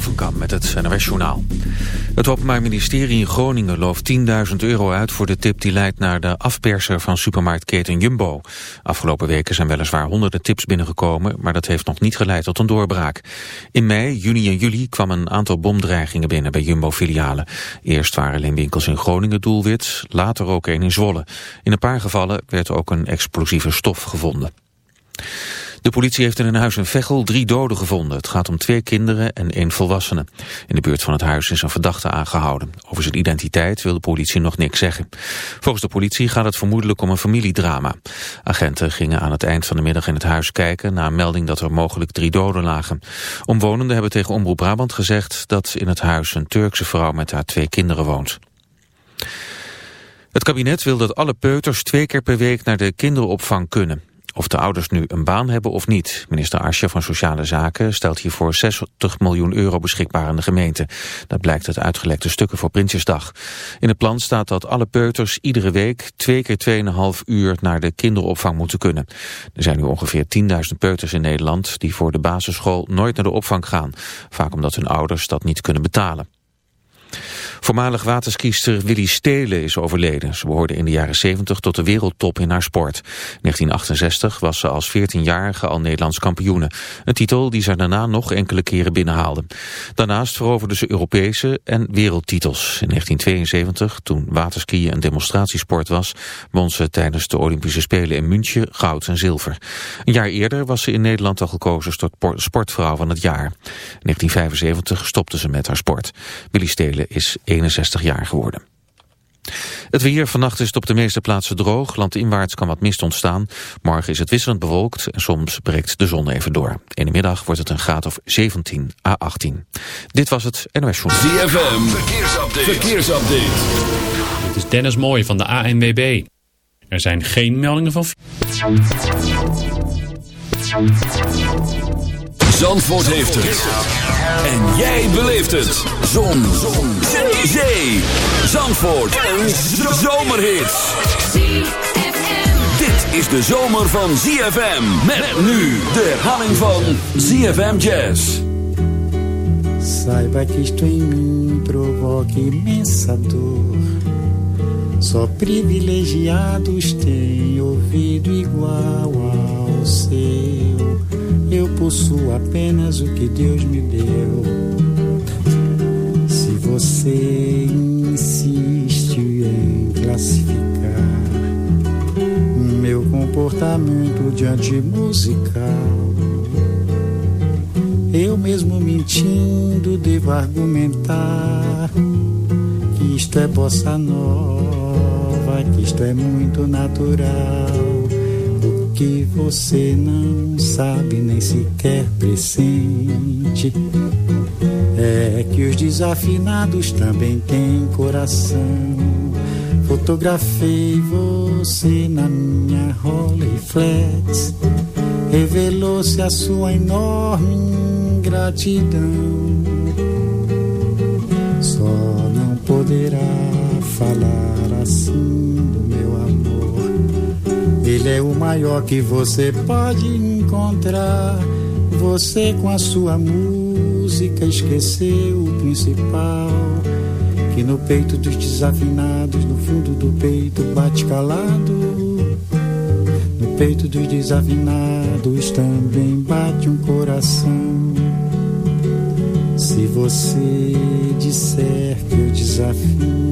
Van met het NRS Journaal. Het Openbaar Ministerie in Groningen looft 10.000 euro uit voor de tip die leidt naar de afperser van supermarktketen Jumbo. Afgelopen weken zijn weliswaar honderden tips binnengekomen, maar dat heeft nog niet geleid tot een doorbraak. In mei, juni en juli kwam een aantal bomdreigingen binnen bij Jumbo-filialen. Eerst waren alleen winkels in Groningen doelwit, later ook een in Zwolle. In een paar gevallen werd ook een explosieve stof gevonden. De politie heeft in een huis in Veghel drie doden gevonden. Het gaat om twee kinderen en één volwassene. In de buurt van het huis is een verdachte aangehouden. Over zijn identiteit wil de politie nog niks zeggen. Volgens de politie gaat het vermoedelijk om een familiedrama. Agenten gingen aan het eind van de middag in het huis kijken... na een melding dat er mogelijk drie doden lagen. Omwonenden hebben tegen Omroep Brabant gezegd... dat in het huis een Turkse vrouw met haar twee kinderen woont. Het kabinet wil dat alle peuters twee keer per week naar de kinderopvang kunnen. Of de ouders nu een baan hebben of niet. Minister Asje van Sociale Zaken stelt hiervoor 60 miljoen euro beschikbaar aan de gemeente. Dat blijkt uit uitgelekte stukken voor Prinsjesdag. In het plan staat dat alle peuters iedere week twee keer 2,5 uur naar de kinderopvang moeten kunnen. Er zijn nu ongeveer 10.000 peuters in Nederland die voor de basisschool nooit naar de opvang gaan. Vaak omdat hun ouders dat niet kunnen betalen. Voormalig waterskiester Willy Stelen is overleden. Ze behoorde in de jaren 70 tot de wereldtop in haar sport. In 1968 was ze als 14-jarige al Nederlands kampioene. Een titel die ze daarna nog enkele keren binnenhaalde. Daarnaast veroverde ze Europese en wereldtitels. In 1972, toen waterskiën een demonstratiesport was... won ze tijdens de Olympische Spelen in München goud en zilver. Een jaar eerder was ze in Nederland al gekozen tot sportvrouw van het jaar. In 1975 stopte ze met haar sport. Willy Stelen is 61 jaar geworden. Het weer vannacht is het op de meeste plaatsen droog. Landinwaarts kan wat mist ontstaan. Morgen is het wisselend bewolkt en soms breekt de zon even door. In de middag wordt het een graad of 17 à 18. Dit was het NOS Journal. ZFM, verkeersupdate. verkeersupdate. Dit is Dennis Mooij van de ANWB. Er zijn geen meldingen van... Zandvoort heeft het. En jij beleeft het. Zon. Zon. Zee. Zandvoort. Een zomerhit. Dit is de zomer van ZFM. Met nu de herhaling van ZFM Jazz. Saiba que isto em mim provoca imensa dor. Só privilegiados têm ouvido igual ao seu. Eu possuo apenas o que Deus me deu. Se você insiste em classificar meu comportamento diante musical, eu mesmo mentindo devo argumentar que isto é bossa nova, que isto é muito natural que você não sabe nem sequer pressente. É que os desafinados também têm coração. Fotografei você na minha Rolleiflex. Revelou-se a sua enorme ingratidão. Só não poderá falar assim ele é o maior que você pode encontrar. Você com a sua música esqueceu o principal. Que no peito dos desafinados, no fundo do peito bate calado. No peito dos desafinados também bate um coração. Se você disser que eu desafino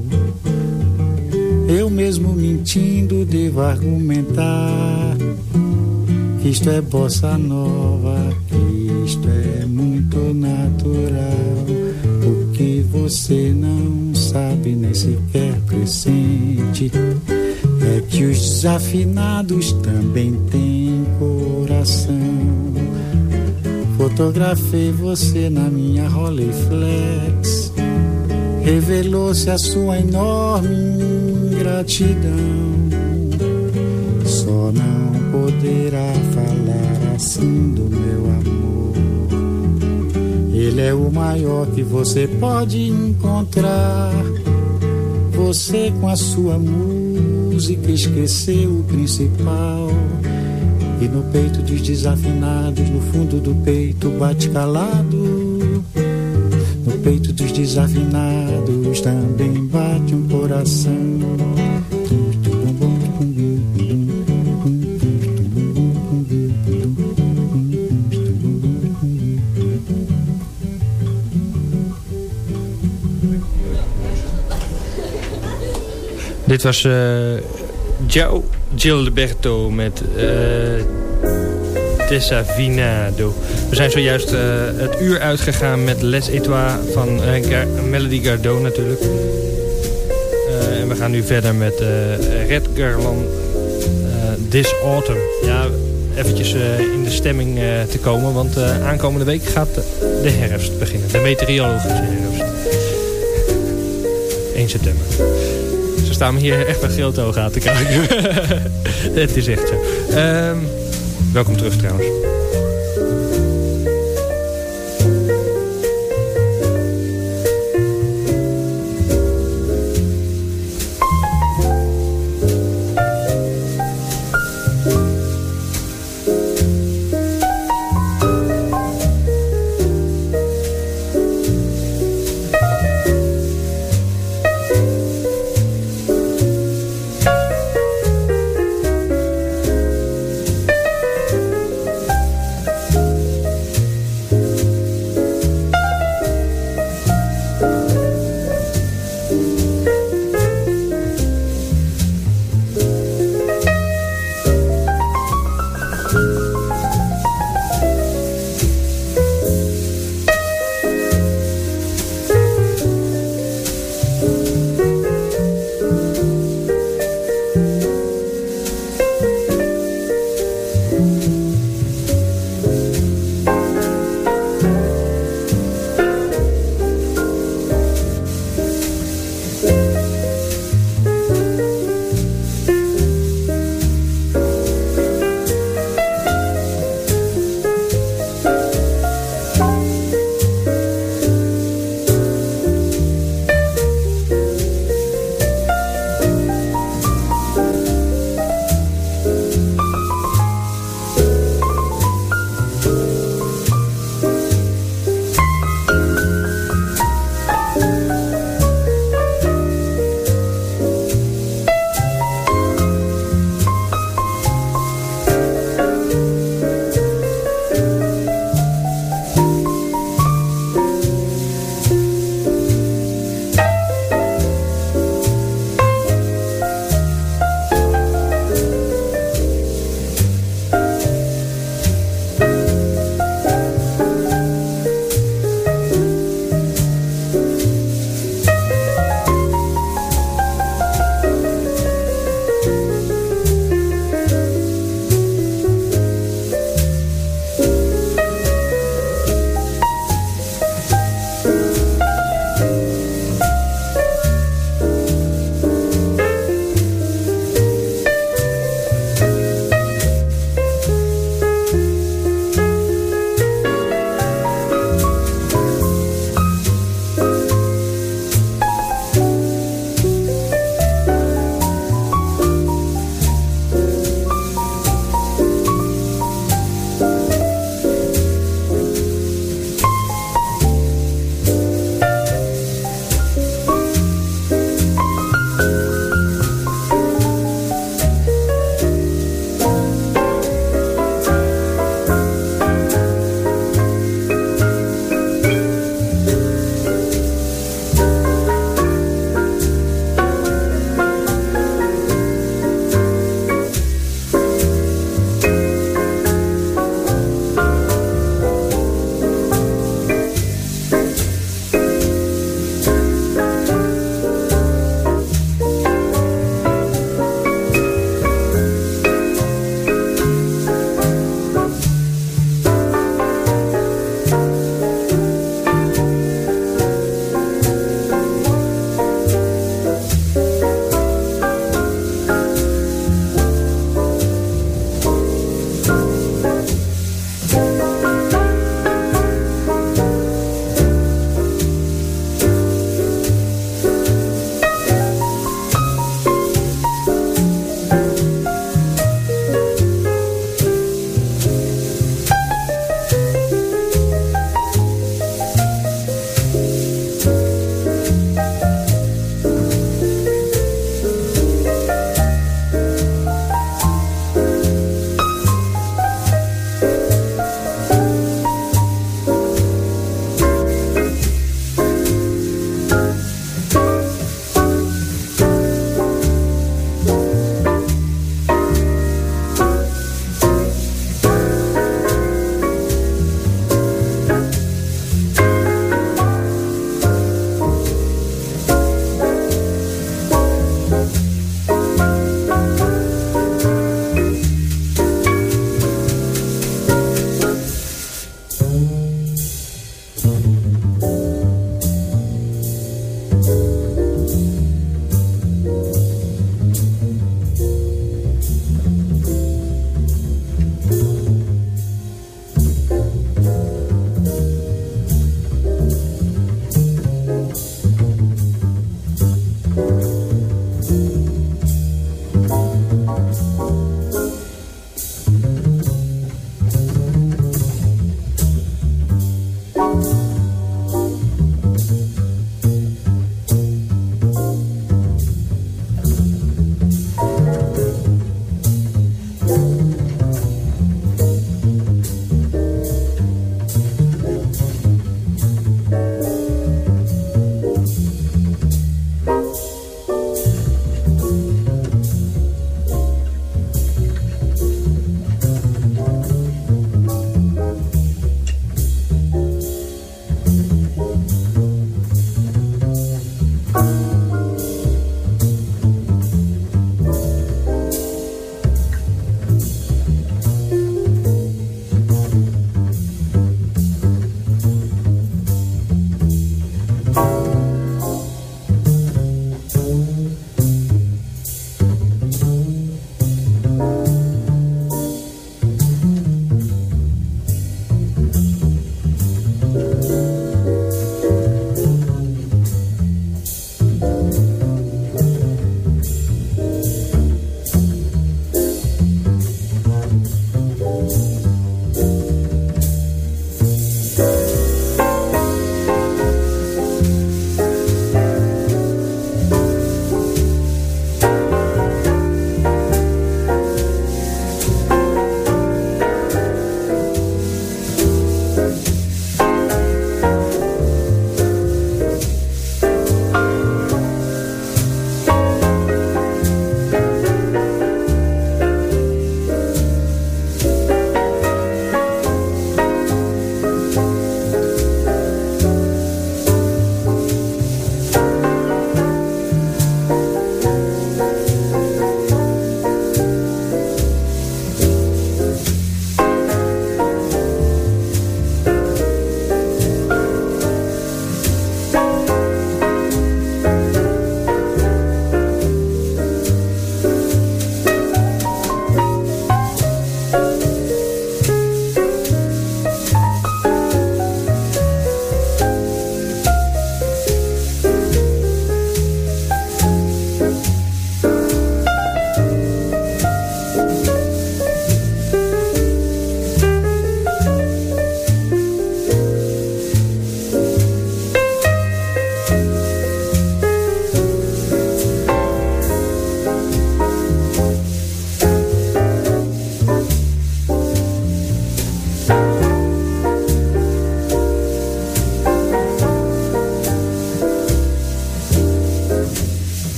mesmo mentindo devo argumentar que isto é bossa nova, que isto é muito natural. O que você não sabe nem sequer pressente é que os desafinados também têm coração. Fotografei você na minha Rolleiflex revelou-se a sua enorme ingratidão. Só não poderá falar assim do meu amor. Ele é o maior que você pode encontrar. Você com a sua música esqueceu o principal. E no peito dos desafinados, no fundo do peito bate calado peito dos desafinados também bate um coração. Dit was uh, Joe Gilberto met uh, Desafinado. We zijn zojuist uh, het uur uitgegaan met Les Etoiles van Melody Gardot natuurlijk. En we gaan nu verder met Red Garland This Autumn. Ja, eventjes in de stemming te komen, want aankomende week gaat de herfst beginnen. De meteorologische herfst. 1 september. Staan me hier echt grote ogen aan te kijken. Het is echt zo. Um, welkom terug trouwens.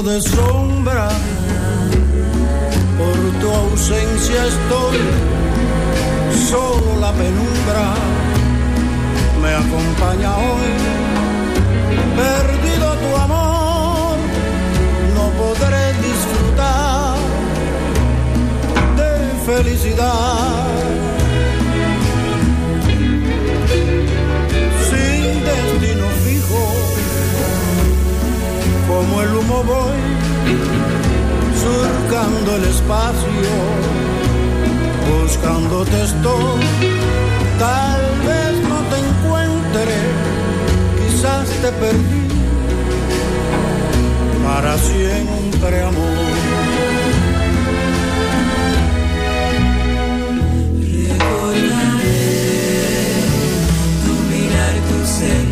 De sombra, por tu ausencia estoy, solo la penumbra me acompaña hoy, perdido tu amor, no podré disfrutar de felicidad como el humo voy surcando el espacio, buscándote estoy. Tal vez no te encuentre, quizás te perdí para siempre amor. Recordaré tu mirar, tu ser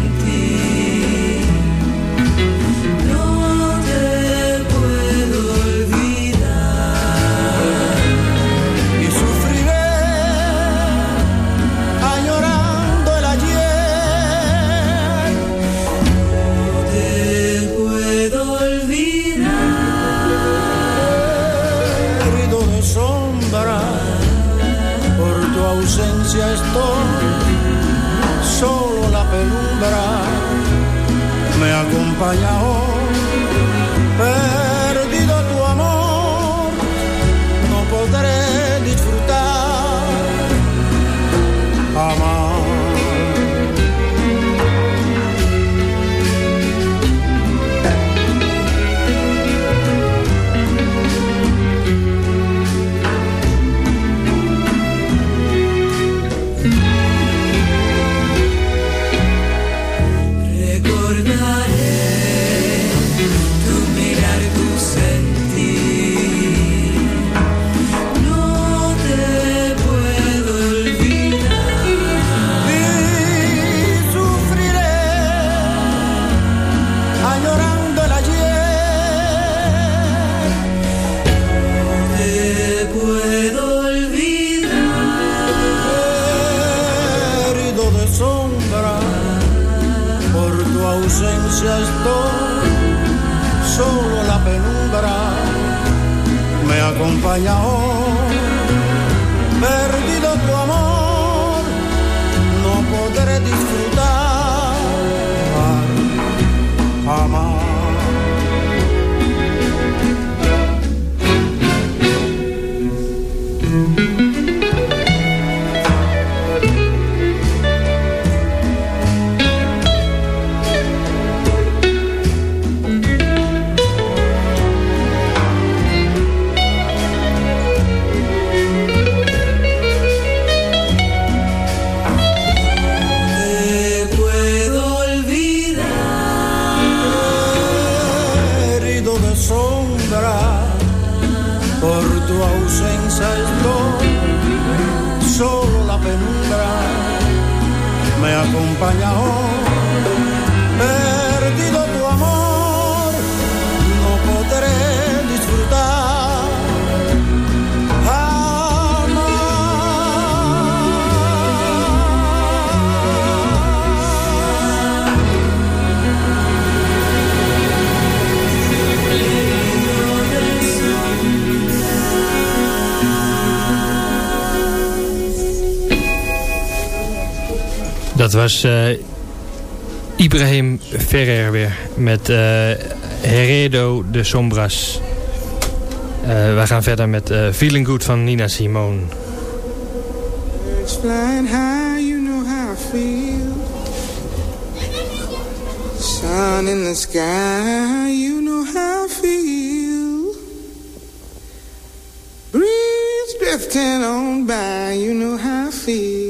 allá Dat was uh, Ibrahim Ferrer weer met uh, Heredo de Sombras. Uh, wij gaan verder met Feeling Good van Nina Simone. It's flying high, you know how I feel. Sun in the sky, you know how I feel. Breeze drifting on by, you know how I feel.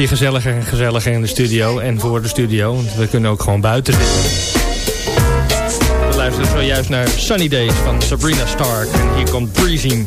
hier gezelliger en gezelliger in de studio. En voor de studio. Want we kunnen ook gewoon buiten zitten. We luisteren zojuist naar Sunny Days van Sabrina Stark. En hier komt Breezing.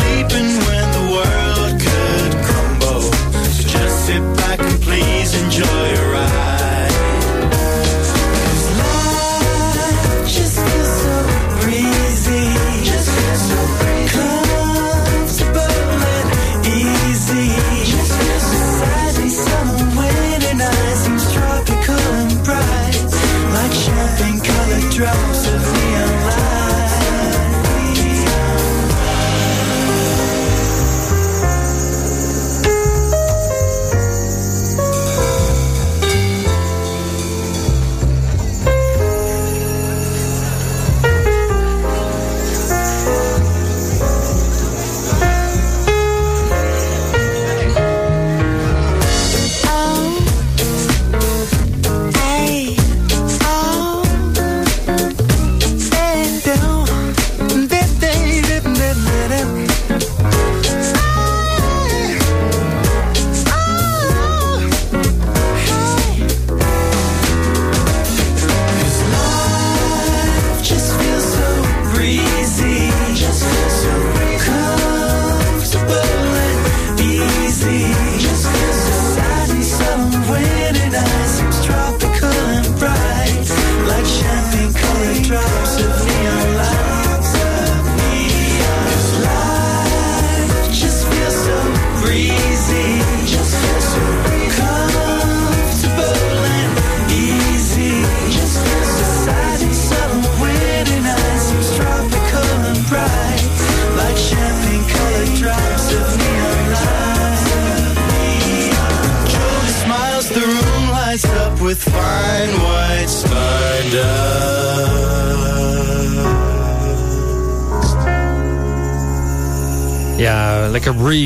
sleeping when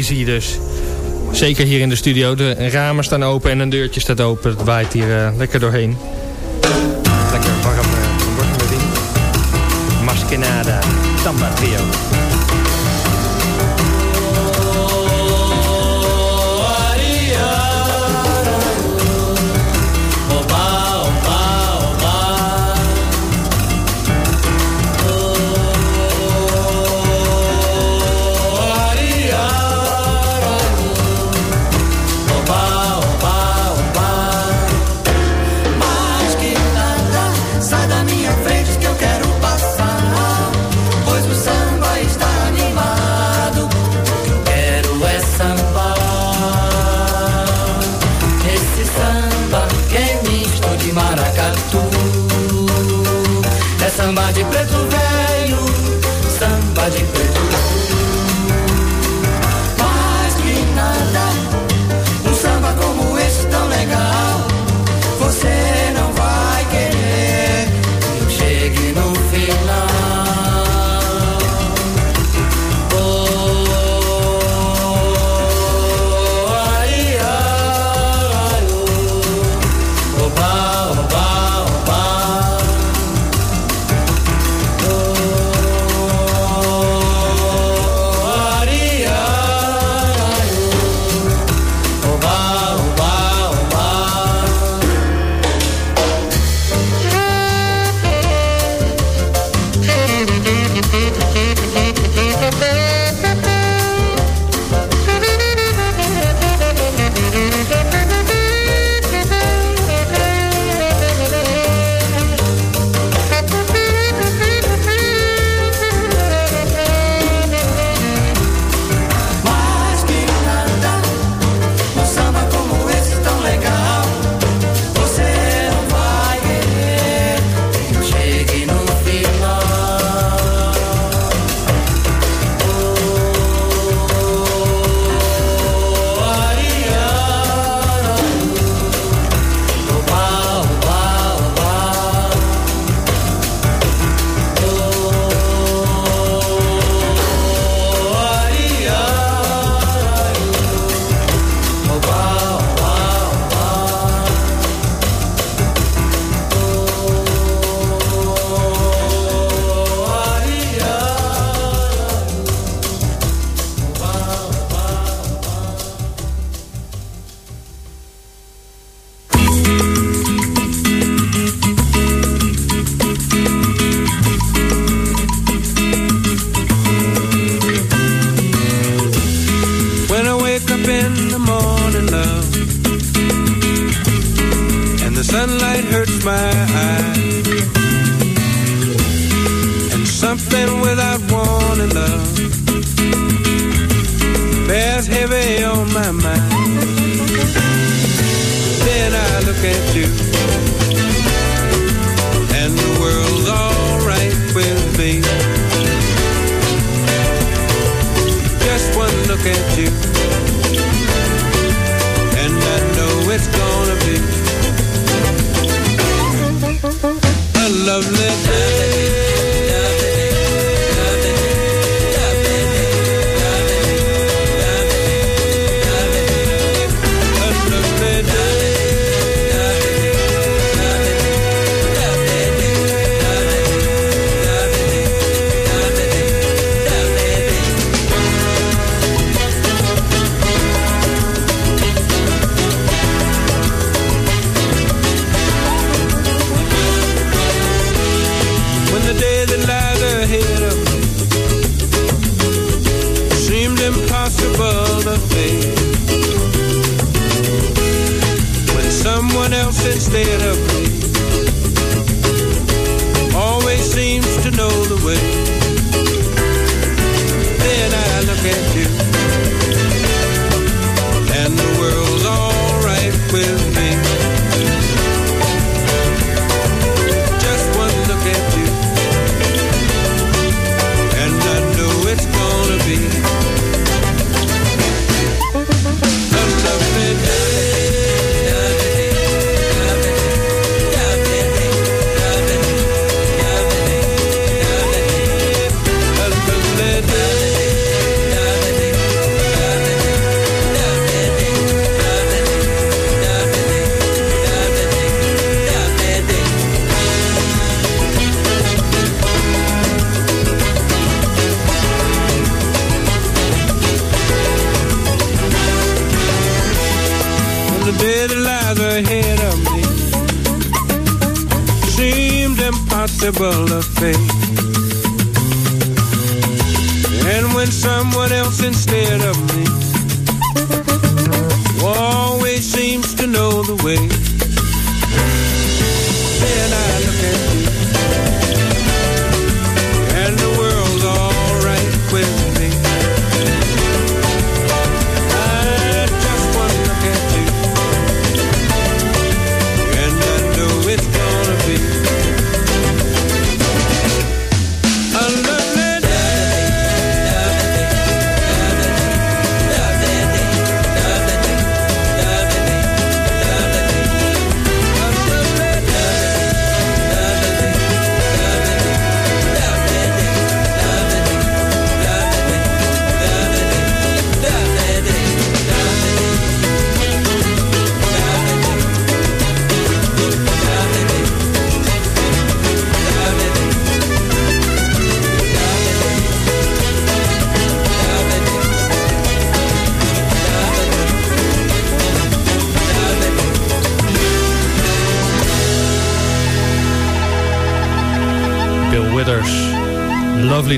easy dus. Zeker hier in de studio. De ramen staan open en een deurtje staat open. Het waait hier eh, lekker doorheen. Lekker warm. Eh, uh, Maskenada. tamba Trio.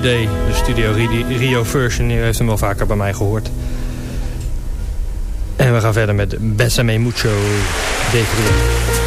De Studio Rio version. Heeft hem wel vaker bij mij gehoord. En we gaan verder met Besame Mucho de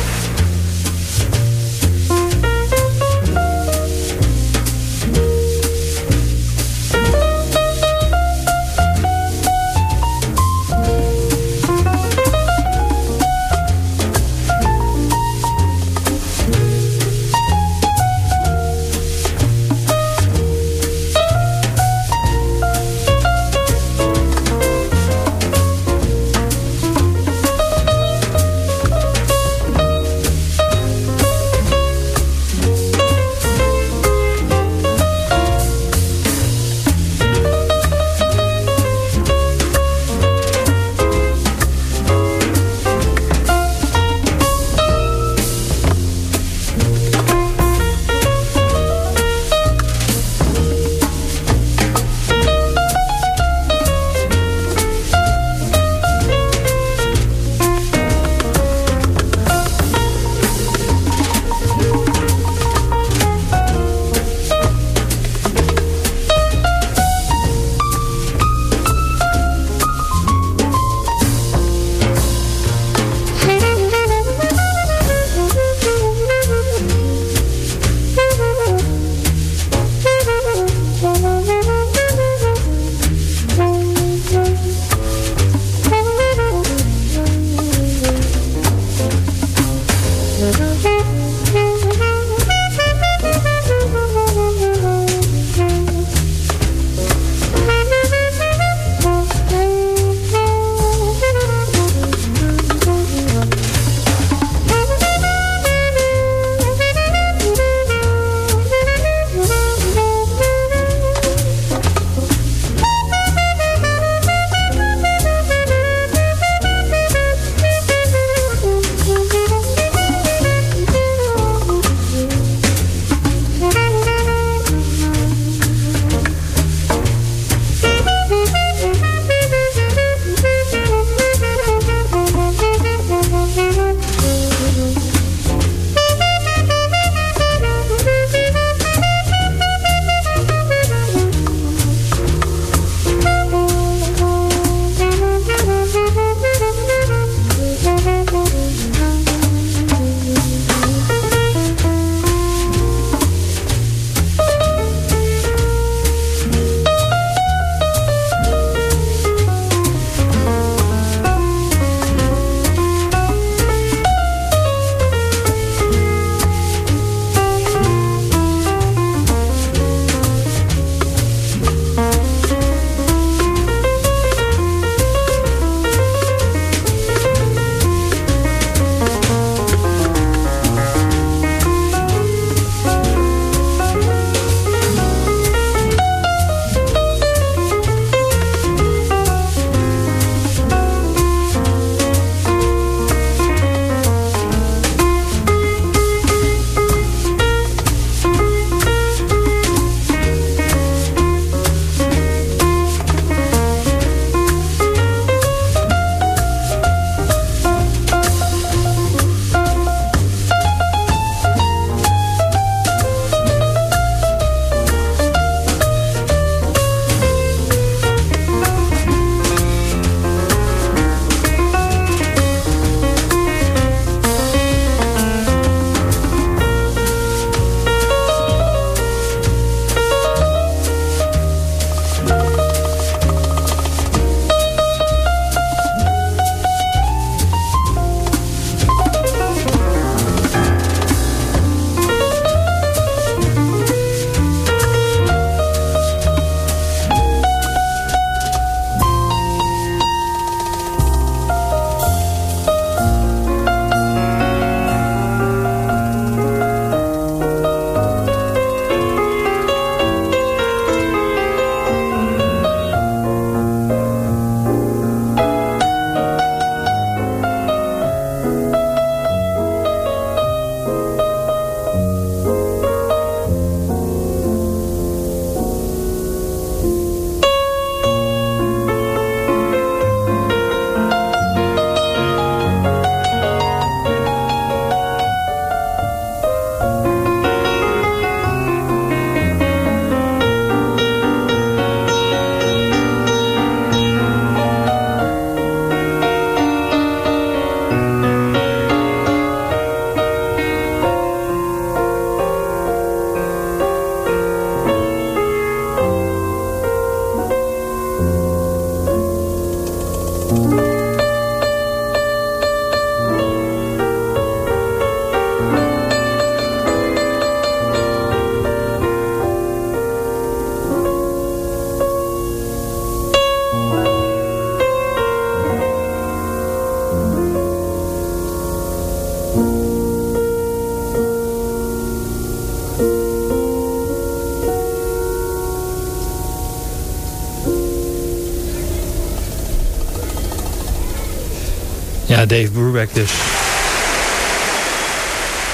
Dave Brubeck dus.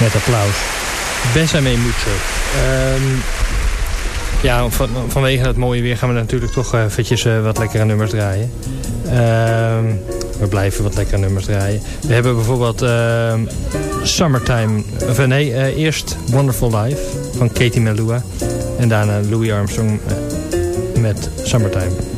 Met applaus. Besame Mucho. Um, ja, van, vanwege het mooie weer gaan we natuurlijk toch eh, eventjes eh, wat lekkere nummers draaien. Ehm, we blijven wat lekkere nummers draaien. We hebben bijvoorbeeld uh, Summertime. Of eh, nee, eerst Wonderful Life van Katie Melua. En daarna Louis Armstrong met Summertime.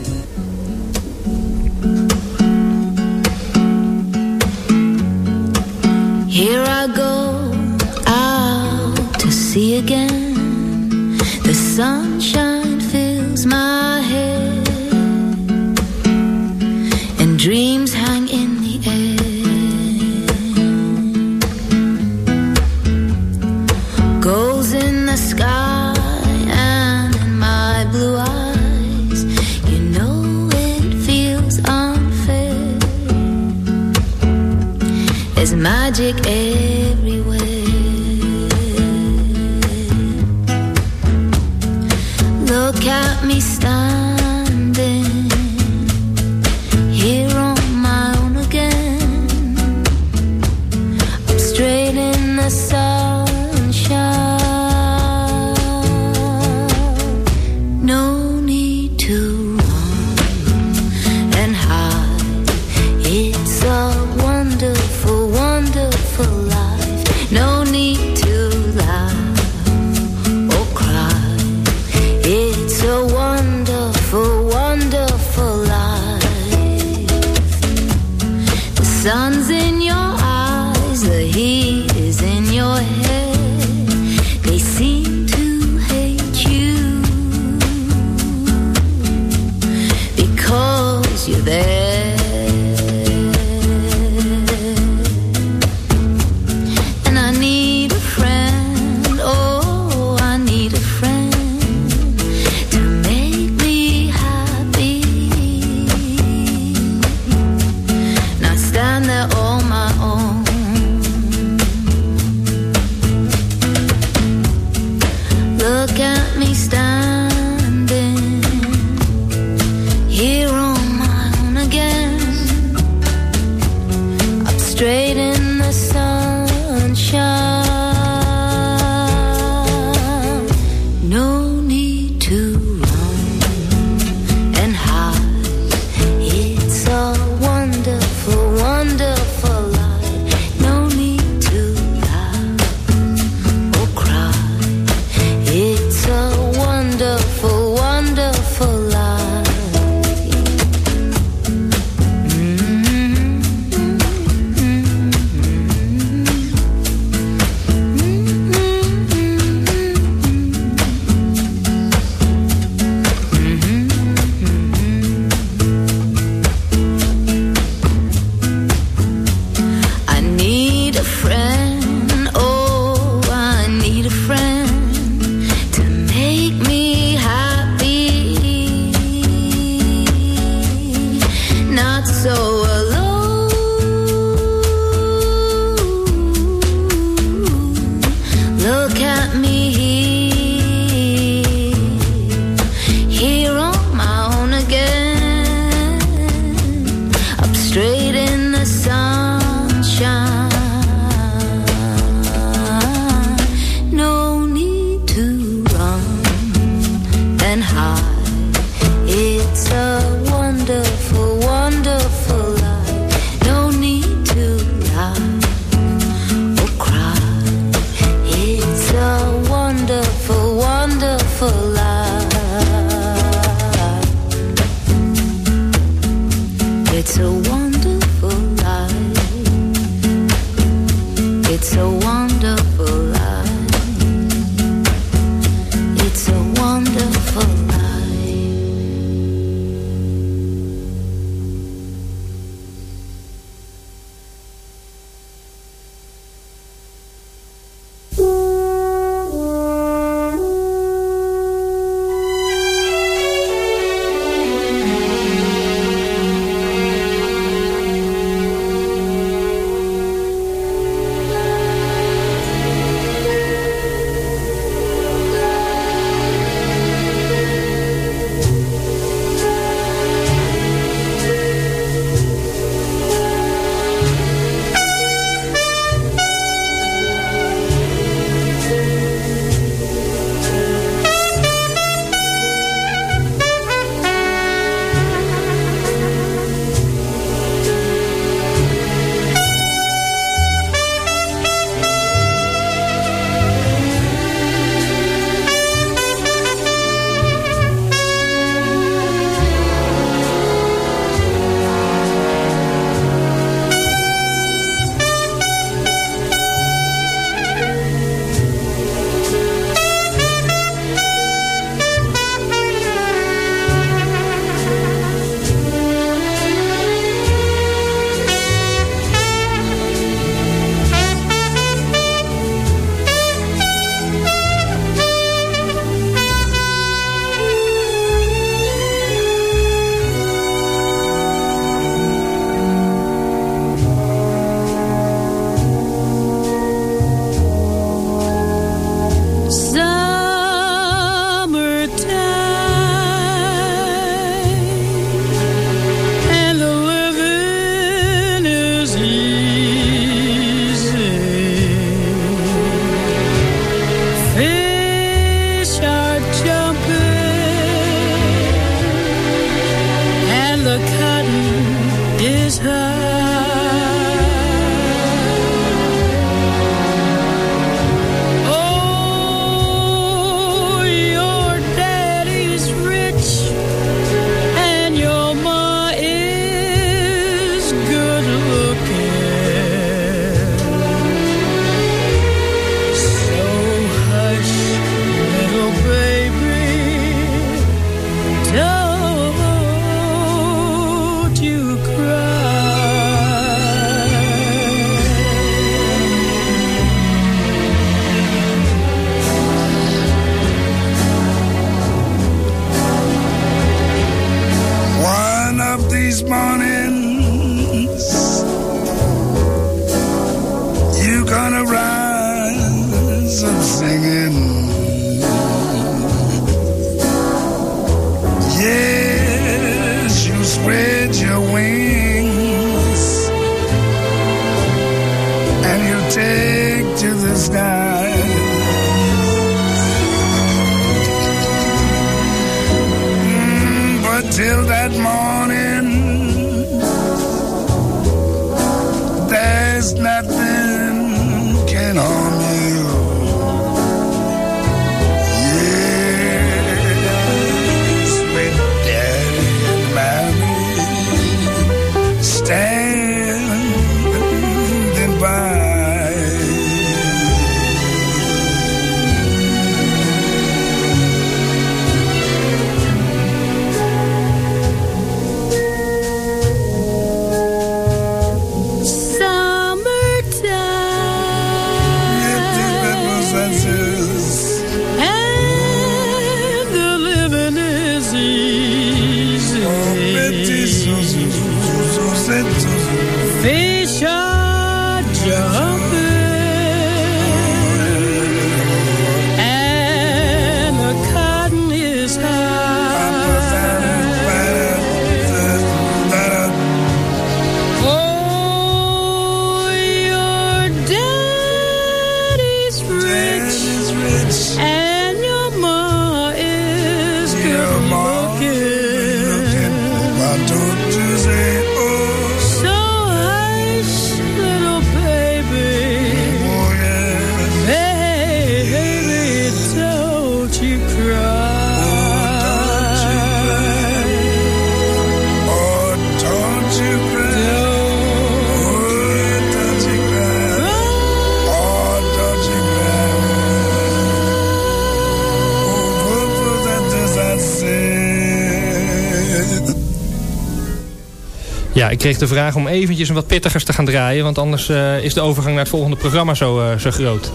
ik kreeg de vraag om eventjes een wat pittigers te gaan draaien. Want anders eh, is de overgang naar het volgende programma zo, eh, zo groot.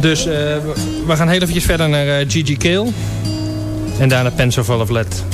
Dus eh, we gaan heel eventjes verder naar Gigi Kale. En daarna Pencil of Let.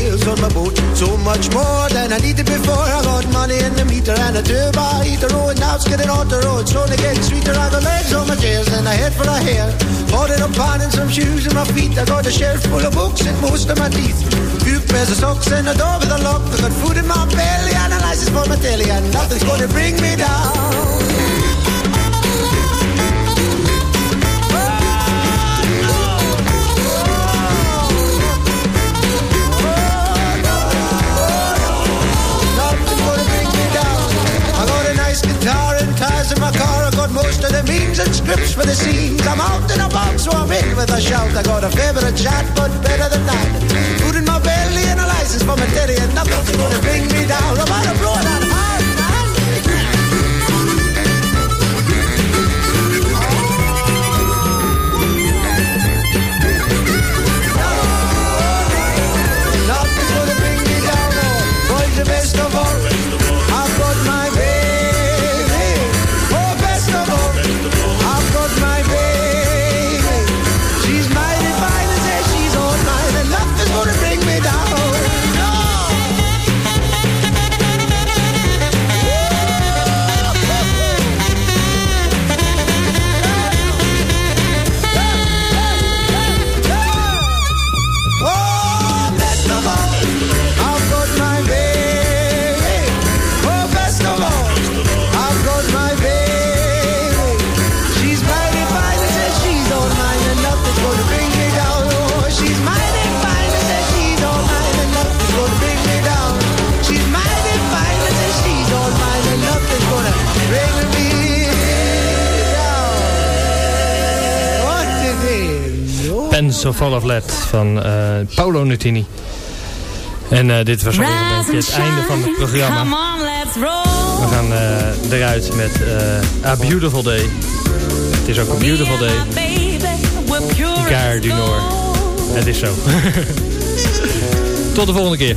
Sails on my boat. So much more than I needed before. I got money in the meter and a turbo heater. Oh, and now it's getting on the road. Slowly getting sweeter. I got legs on my chairs and a head full of hair. Bought it up pan and some shoes in my feet. I got a shelf full of books and most of my teeth. Few pairs of socks and a door with a lock. I got food in my belly and a license for my telly. And nothing's gonna bring me down. Of the means and scripts for the scenes. I'm out in a box, so I'm in with a shout. I got a favorite chat, but better than that. Food in my belly and a license for my daddy, and nothing's gonna bring me down. I'm out of blood out of Pen So Full of Lead van eh, Paolo Nutini. En eh, dit was alweer een beetje het einde van het programma. We gaan eh, eruit met A Beautiful Day. Het is ook een beautiful day. As du gold. Het is zo. Tot de volgende keer.